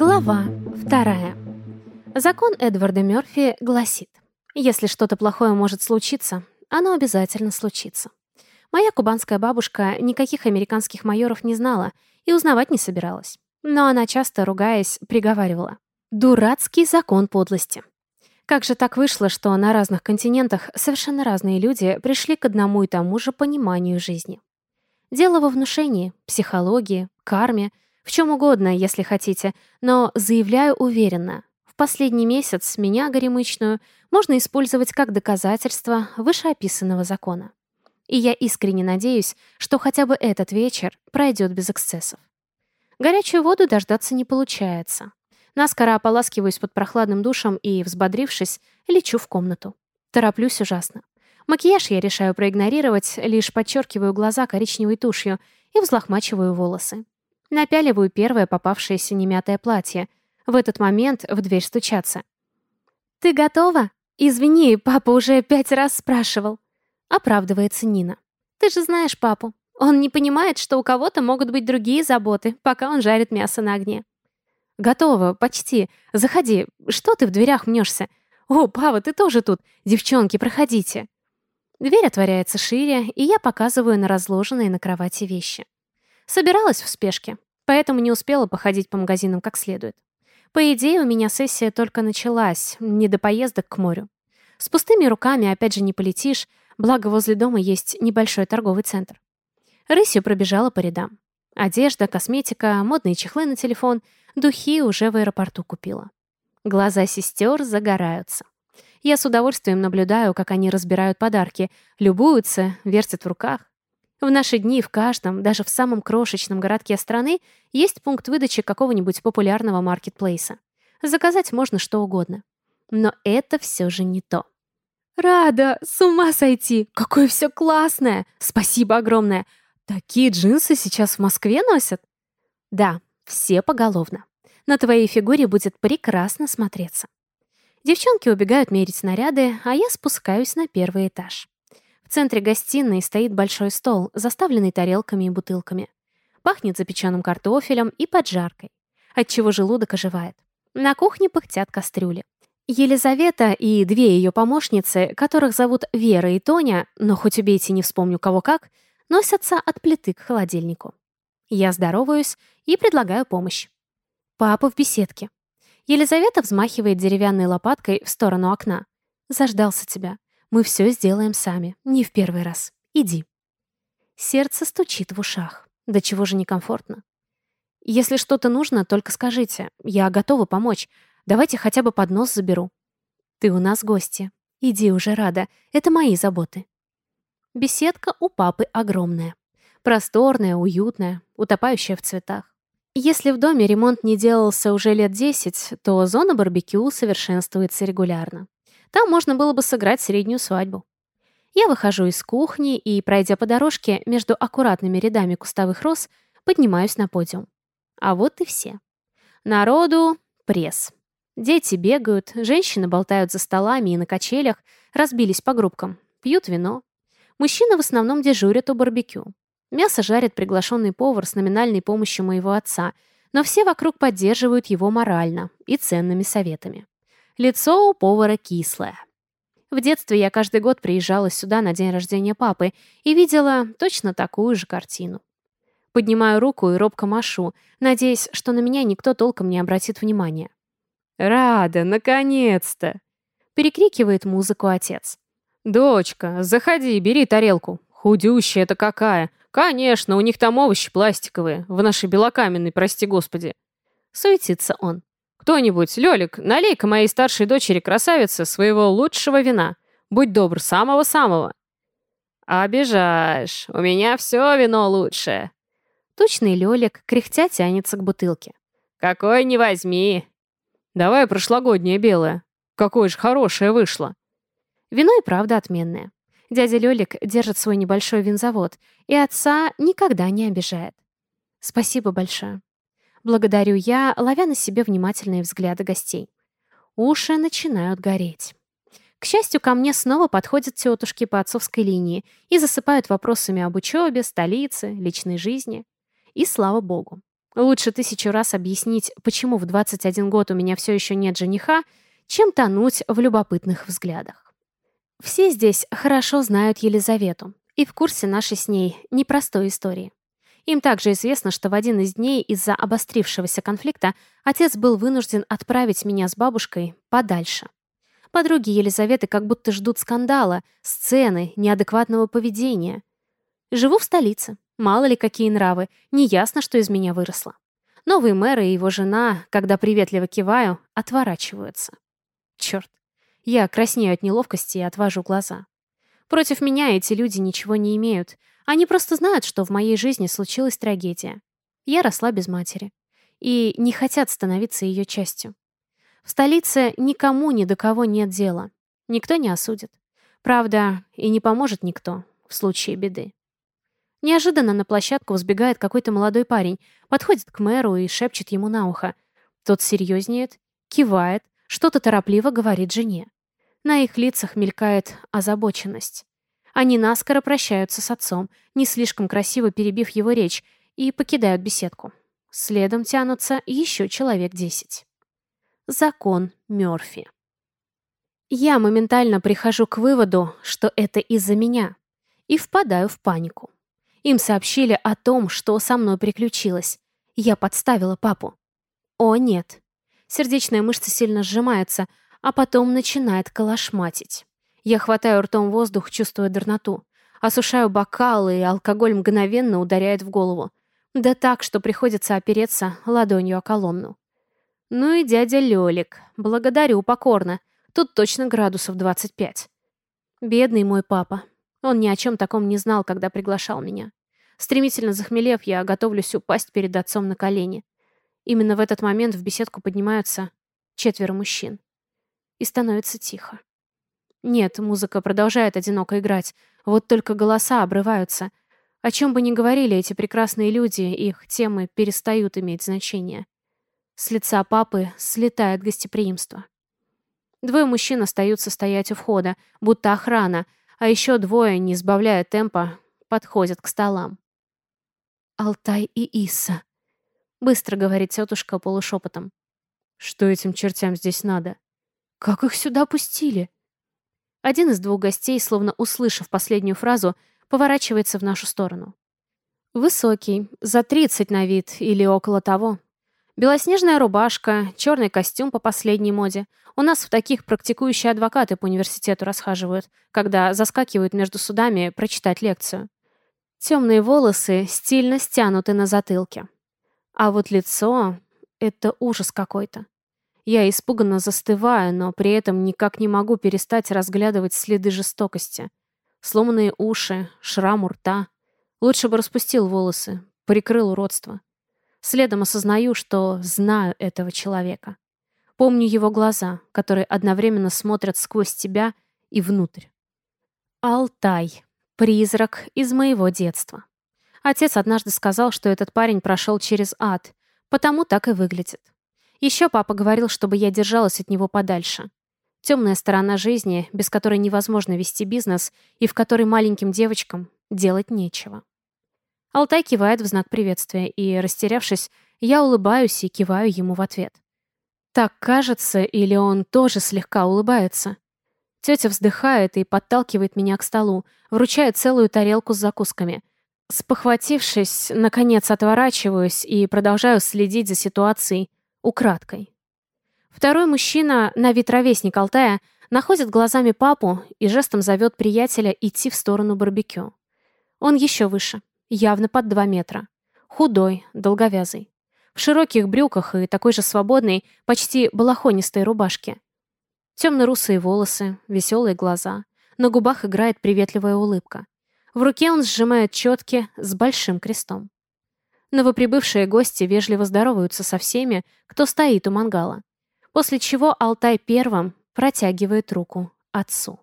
Глава вторая. Закон Эдварда Мёрфи гласит, если что-то плохое может случиться, оно обязательно случится. Моя кубанская бабушка никаких американских майоров не знала и узнавать не собиралась. Но она часто, ругаясь, приговаривала. «Дурацкий закон подлости». Как же так вышло, что на разных континентах совершенно разные люди пришли к одному и тому же пониманию жизни? Дело во внушении, психологии, карме, в чем угодно, если хотите, но заявляю уверенно, в последний месяц меня, горемычную, можно использовать как доказательство вышеописанного закона. И я искренне надеюсь, что хотя бы этот вечер пройдет без эксцессов. Горячую воду дождаться не получается. Наскоро ополаскиваюсь под прохладным душем и, взбодрившись, лечу в комнату. Тороплюсь ужасно. Макияж я решаю проигнорировать, лишь подчеркиваю глаза коричневой тушью и взлохмачиваю волосы. Напяливаю первое попавшееся немятое платье. В этот момент в дверь стучатся. «Ты готова? Извини, папа уже пять раз спрашивал». Оправдывается Нина. «Ты же знаешь папу. Он не понимает, что у кого-то могут быть другие заботы, пока он жарит мясо на огне. «Готово, почти. Заходи. Что ты в дверях мнешься? О, Пава, ты тоже тут. Девчонки, проходите». Дверь отворяется шире, и я показываю на разложенные на кровати вещи. Собиралась в спешке, поэтому не успела походить по магазинам как следует. По идее, у меня сессия только началась, не до поездок к морю. С пустыми руками опять же не полетишь, благо возле дома есть небольшой торговый центр. Рысью пробежала по рядам. Одежда, косметика, модные чехлы на телефон — Духи уже в аэропорту купила. Глаза сестер загораются. Я с удовольствием наблюдаю, как они разбирают подарки, любуются, вертят в руках. В наши дни в каждом, даже в самом крошечном городке страны, есть пункт выдачи какого-нибудь популярного маркетплейса. Заказать можно что угодно. Но это все же не то. «Рада! С ума сойти! Какое все классное! Спасибо огромное! Такие джинсы сейчас в Москве носят?» «Да, все поголовно. На твоей фигуре будет прекрасно смотреться. Девчонки убегают мерить наряды, а я спускаюсь на первый этаж. В центре гостиной стоит большой стол, заставленный тарелками и бутылками. Пахнет запеченным картофелем и поджаркой, отчего желудок оживает. На кухне пыхтят кастрюли. Елизавета и две ее помощницы, которых зовут Вера и Тоня, но хоть убейте, не вспомню кого как, носятся от плиты к холодильнику. Я здороваюсь и предлагаю помощь. Папа в беседке. Елизавета взмахивает деревянной лопаткой в сторону окна. «Заждался тебя. Мы все сделаем сами. Не в первый раз. Иди». Сердце стучит в ушах. До чего же некомфортно. «Если что-то нужно, только скажите. Я готова помочь. Давайте хотя бы поднос заберу». «Ты у нас гости. Иди уже рада. Это мои заботы». Беседка у папы огромная. Просторная, уютная, утопающая в цветах. Если в доме ремонт не делался уже лет 10, то зона барбекю совершенствуется регулярно. Там можно было бы сыграть среднюю свадьбу. Я выхожу из кухни и, пройдя по дорожке между аккуратными рядами кустовых роз, поднимаюсь на подиум. А вот и все. Народу — пресс. Дети бегают, женщины болтают за столами и на качелях, разбились по группкам, пьют вино. Мужчины в основном дежурят у барбекю. Мясо жарит приглашенный повар с номинальной помощью моего отца, но все вокруг поддерживают его морально и ценными советами. Лицо у повара кислое. В детстве я каждый год приезжала сюда на день рождения папы и видела точно такую же картину. Поднимаю руку и робко машу, надеясь, что на меня никто толком не обратит внимания. «Рада, наконец-то!» Перекрикивает музыку отец. «Дочка, заходи, бери тарелку. Худющая-то какая! «Конечно, у них там овощи пластиковые, в нашей белокаменной, прости господи». Суетится он. «Кто-нибудь, Лёлик, налей-ка моей старшей дочери красавице своего лучшего вина. Будь добр, самого-самого». «Обижаешь, у меня все вино лучшее». Тучный Лёлик кряхтя тянется к бутылке. «Какой не возьми». «Давай прошлогоднее белое. Какое же хорошее вышло». Вино и правда отменное. Дядя Лёлик держит свой небольшой винзавод, и отца никогда не обижает. Спасибо большое. Благодарю я, ловя на себе внимательные взгляды гостей. Уши начинают гореть. К счастью, ко мне снова подходят тетушки по отцовской линии и засыпают вопросами об учебе, столице, личной жизни. И слава богу. Лучше тысячу раз объяснить, почему в 21 год у меня все еще нет жениха, чем тонуть в любопытных взглядах. Все здесь хорошо знают Елизавету и в курсе нашей с ней непростой истории. Им также известно, что в один из дней из-за обострившегося конфликта отец был вынужден отправить меня с бабушкой подальше. Подруги Елизаветы как будто ждут скандала, сцены, неадекватного поведения. Живу в столице. Мало ли какие нравы. Неясно, что из меня выросло. Новый мэр и его жена, когда приветливо киваю, отворачиваются. Черт. Я краснею от неловкости и отвожу глаза. Против меня эти люди ничего не имеют. Они просто знают, что в моей жизни случилась трагедия. Я росла без матери. И не хотят становиться ее частью. В столице никому ни до кого нет дела. Никто не осудит. Правда, и не поможет никто в случае беды. Неожиданно на площадку взбегает какой-то молодой парень, подходит к мэру и шепчет ему на ухо. Тот серьезнеет, кивает, что-то торопливо говорит жене. На их лицах мелькает озабоченность. Они наскоро прощаются с отцом, не слишком красиво перебив его речь, и покидают беседку. Следом тянутся еще человек десять. Закон Мёрфи. Я моментально прихожу к выводу, что это из-за меня, и впадаю в панику. Им сообщили о том, что со мной приключилось. Я подставила папу. О, нет. Сердечная мышца сильно сжимается, а потом начинает колошматить. Я хватаю ртом воздух, чувствуя дурноту. Осушаю бокалы, и алкоголь мгновенно ударяет в голову. Да так, что приходится опереться ладонью о колонну. Ну и дядя Лёлик. Благодарю покорно. Тут точно градусов 25. Бедный мой папа. Он ни о чем таком не знал, когда приглашал меня. Стремительно захмелев, я готовлюсь упасть перед отцом на колени. Именно в этот момент в беседку поднимаются четверо мужчин. И становится тихо. Нет, музыка продолжает одиноко играть. Вот только голоса обрываются. О чем бы ни говорили эти прекрасные люди, их темы перестают иметь значение. С лица папы слетает гостеприимство. Двое мужчин остаются стоять у входа, будто охрана, а еще двое, не сбавляя темпа, подходят к столам. «Алтай и Иса», — быстро говорит тетушка полушепотом. «Что этим чертям здесь надо? Как их сюда пустили?» Один из двух гостей, словно услышав последнюю фразу, поворачивается в нашу сторону. Высокий, за тридцать на вид или около того, Белоснежная рубашка, черный костюм по последней моде. У нас в таких практикующие адвокаты по университету расхаживают, когда заскакивают между судами прочитать лекцию. Темные волосы стильно стянуты на затылке. А вот лицо — это ужас какой-то. Я испуганно застываю, но при этом никак не могу перестать разглядывать следы жестокости. Сломанные уши, шрам у рта. Лучше бы распустил волосы, прикрыл уродство. Следом осознаю, что знаю этого человека. Помню его глаза, которые одновременно смотрят сквозь тебя и внутрь. Алтай. Призрак из моего детства. Отец однажды сказал, что этот парень прошел через ад, потому так и выглядит. Еще папа говорил, чтобы я держалась от него подальше. Темная сторона жизни, без которой невозможно вести бизнес и в которой маленьким девочкам делать нечего. Алтай кивает в знак приветствия, и, растерявшись, я улыбаюсь и киваю ему в ответ. Так кажется, или он тоже слегка улыбается. Тетя вздыхает и подталкивает меня к столу, вручает целую тарелку с закусками. Спохватившись, наконец отворачиваюсь и продолжаю следить за ситуацией украдкой. Второй мужчина, на вид ровесник Алтая, находит глазами папу и жестом зовет приятеля идти в сторону барбекю. Он еще выше явно под два метра. Худой, долговязый. В широких брюках и такой же свободной, почти балахонистой рубашке. Темно-русые волосы, веселые глаза. На губах играет приветливая улыбка. В руке он сжимает четки с большим крестом. Новоприбывшие гости вежливо здороваются со всеми, кто стоит у мангала. После чего Алтай первым протягивает руку отцу.